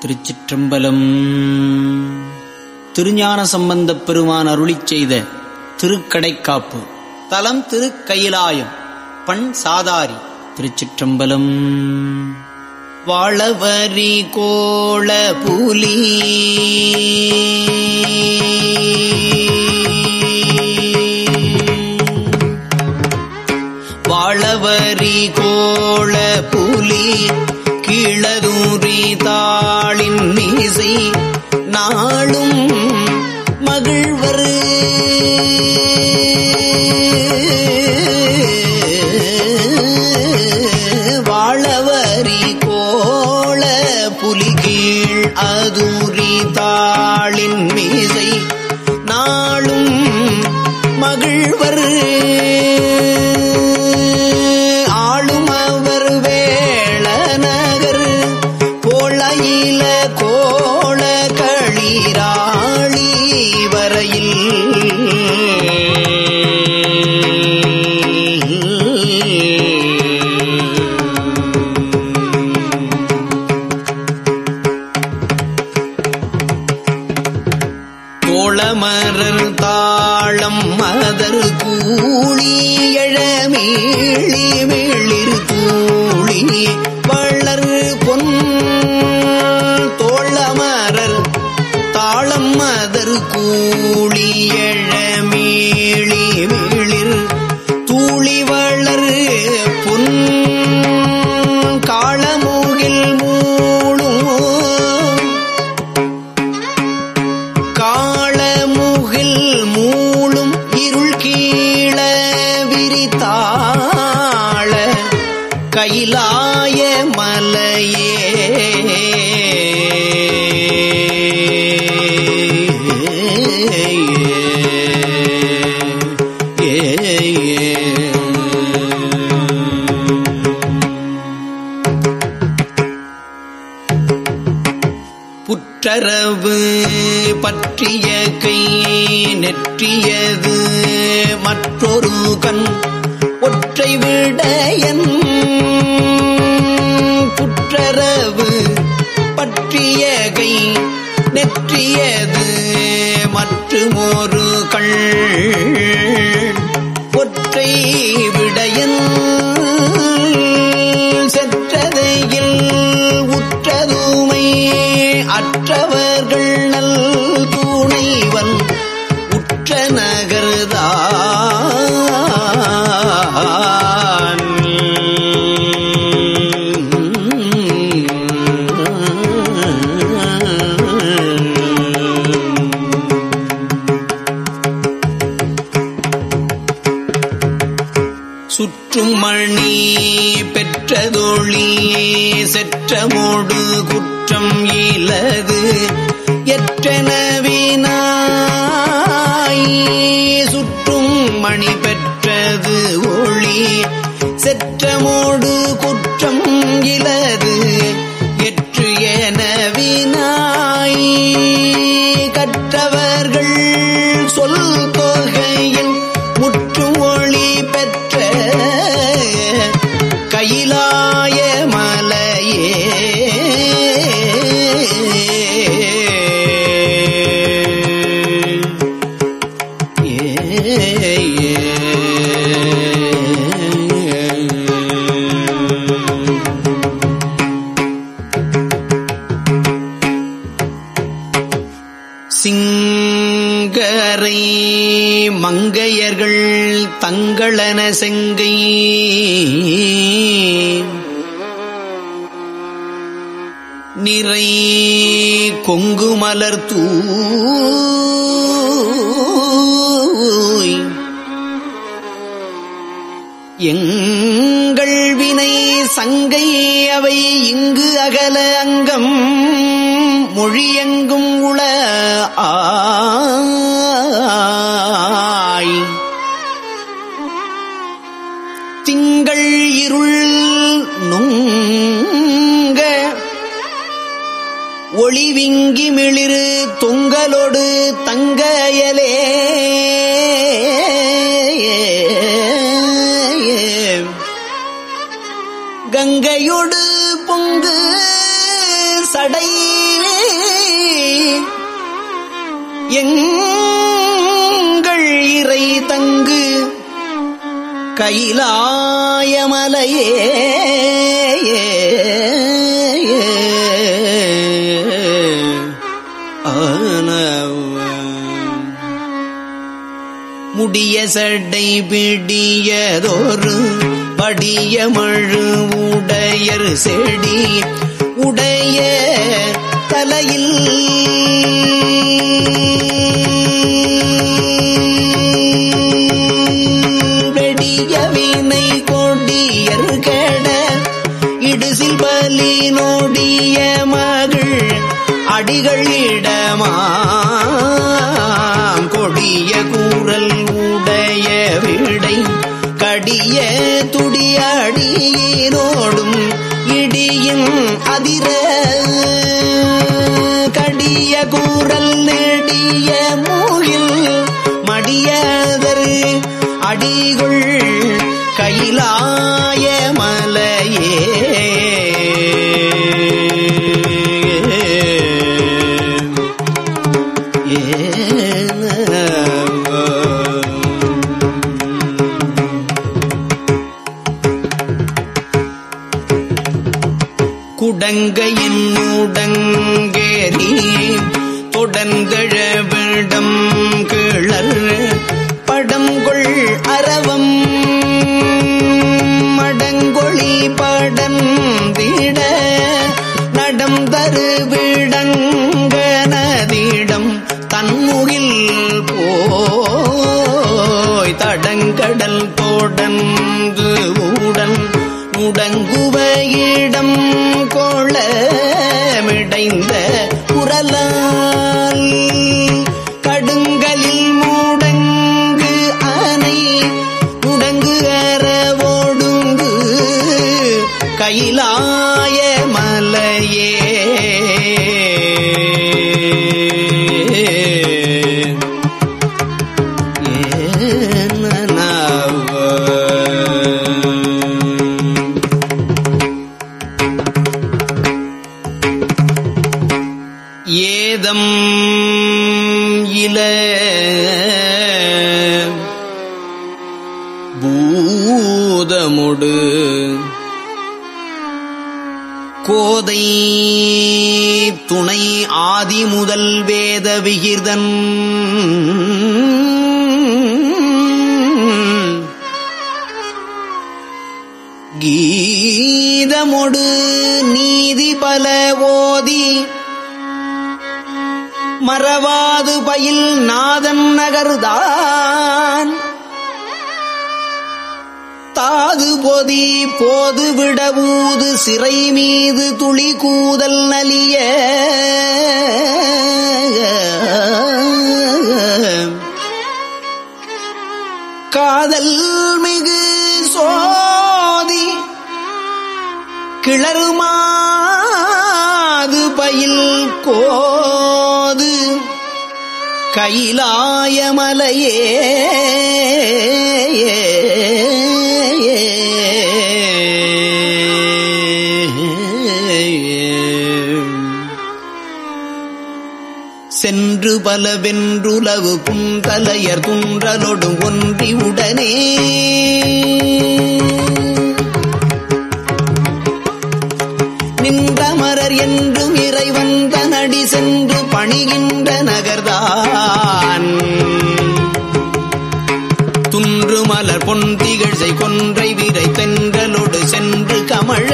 திருச்சிற்றம்பலம். திருஞான சம்பந்தப் பெருமான் அருளி செய்த திருக்கடைக்காப்பு. தலம் திருக்கயிலாயம் பண் சாதாரி திருச்சிற்றம்பலம். வாழவரி கோள புலி. வாழவரி கோள புலி. கிளதூரி தாளின் மீசை நாளும் மகிழ்வர். வாழவரி கோள புலிகீழ் அதூரி தாளின் மீசை நாளும் மகிழ்வர். சோழமரர் தாளம் மதர் கூலி எழமீழி மிளிர் கூலி வளர் பொன் தோழமரர் தாளம் மதர் கூலி எழமீழி மிளிர் புற்றரவு பற்றிய கை நெற்றியது மற்றொரு கண் ஒற்றை விடயன் புற்றரவு பற்றிய கை நெற்றியது மற்றும் ஒரு கண் ஒற்றை சுற்றும் மணி பெற்றதொழி செற்றமோடு குற்றம் இலது எற்றனவினாய் சுற்றும் மணி பெற்றது ஒளி செற்றமோடு குற்றம் இலது சிங்கரை மங்கையர்கள் தங்களன செங்கை. நிறை கொங்கு மலர் தூய். எங்கள் வினை சங்கை அவை இங்கு அகல அங்கம். மொழியெங்கும் உள ஆய். திங்கள் இருள் நுங்க ஒளிவிங்கி மிளிரு தொங்கலோடு தங்கயலே. கங்கையொடு பொங்கு சடை எங்கள் இறை தங்கு கைலாயமலையே. முடிய சடை பிடியதொரு படியமழு உடையர் செடி உடைய தலையில். வெடிய வீணை கொடியர் கெட இடுசில் பலி நோடிய மகள் அடிகளிடமாம் தொடர்ந்து உடன் முடங்குவ இடம் மிடைந்த இல பூதமுடு கோதை துணை ஆதி முதல் வேத விகிர்தன் கீதமொடு நீதி பல ஓதி மறவாது பயில் நாதன் நகர்தான். தாது பொதி போது விடவூது சிறை மீது துளி கூதல் நலிய. காதல் மிகு சோதி கிளறுமாது பயில் கோ கைலாயமலையே சென்று பலவென்றுளவு புந்தலையர் துன்றலொடு ஒன்றி உடனே கொன்றை விரை பெண்களோடு சென்று கமழ.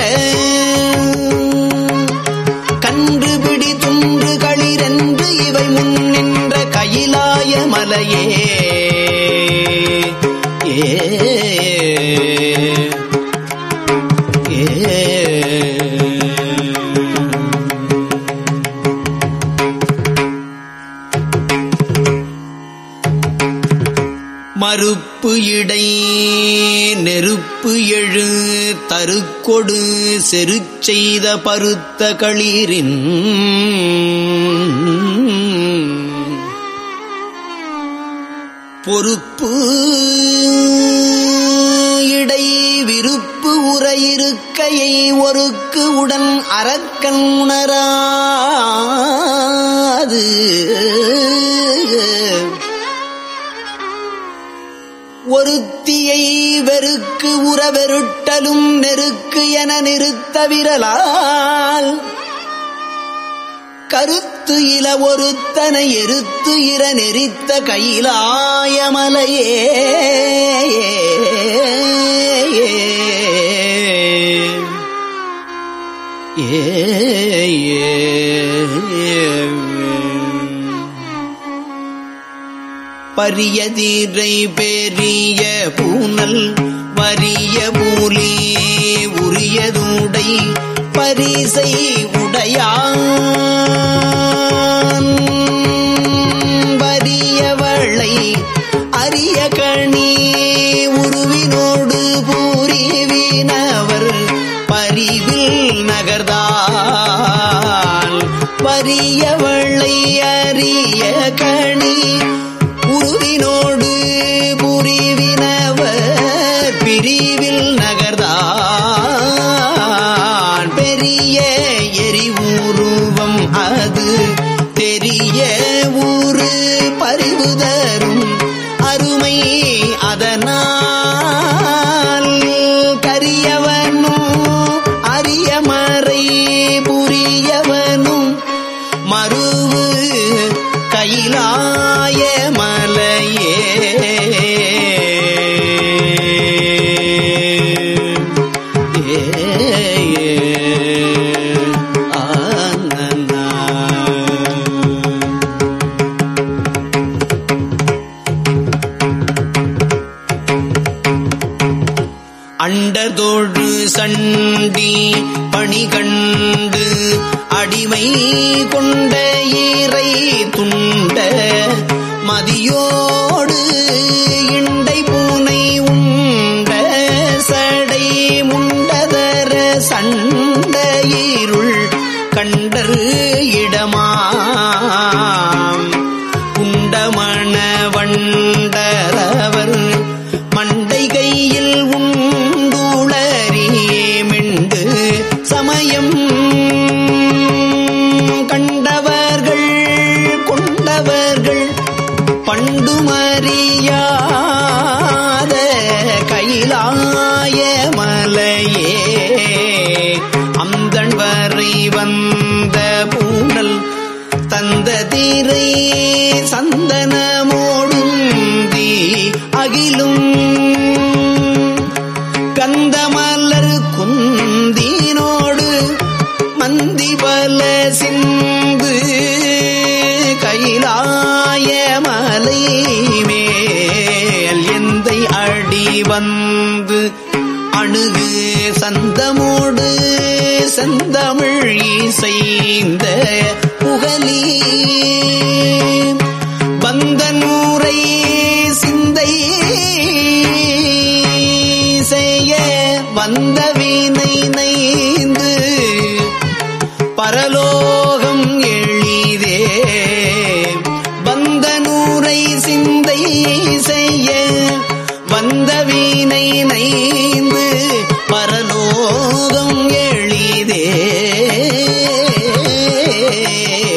கன்று பிடி துன்று களிரென்று இவை முன் நின்ற கையிலாய மலையே. கொடு செரு செய்த பருத்த களிரின் பொறுப்பு இடை விருப்பு உரையிருக்கையை ஒருக்கு உடன் அறக்கண் உணராது. ஒருத்தியை வெறுக்கு உறவெருட்டலும் நெருக்கு என நிறுத்த விரலால். கருத்து இல ஒருத்தனை எருத்து இர நெறித்த கையிலாயமலையே பரியதீரை பெரிய பூனல் வரிய மூலே உரியதூடை பரிசை உடையான். வரியவளை அரிய கணி உருவினோடு பூரிவினவர் பரிவில் நகர்தான் வரியவளை அரிய கணி உருவினோடு புரிவினவர் அடிமை கொண்ட ஈரை துண்ட மதியோடு இன் கந்தமலர் குந்தினோடு மந்திபல சிந்து கைலாய மலை மேல் எந்தை அடி வந்து அணுகு சந்தமோடு செந்தமிழ் இசைந்த ஏ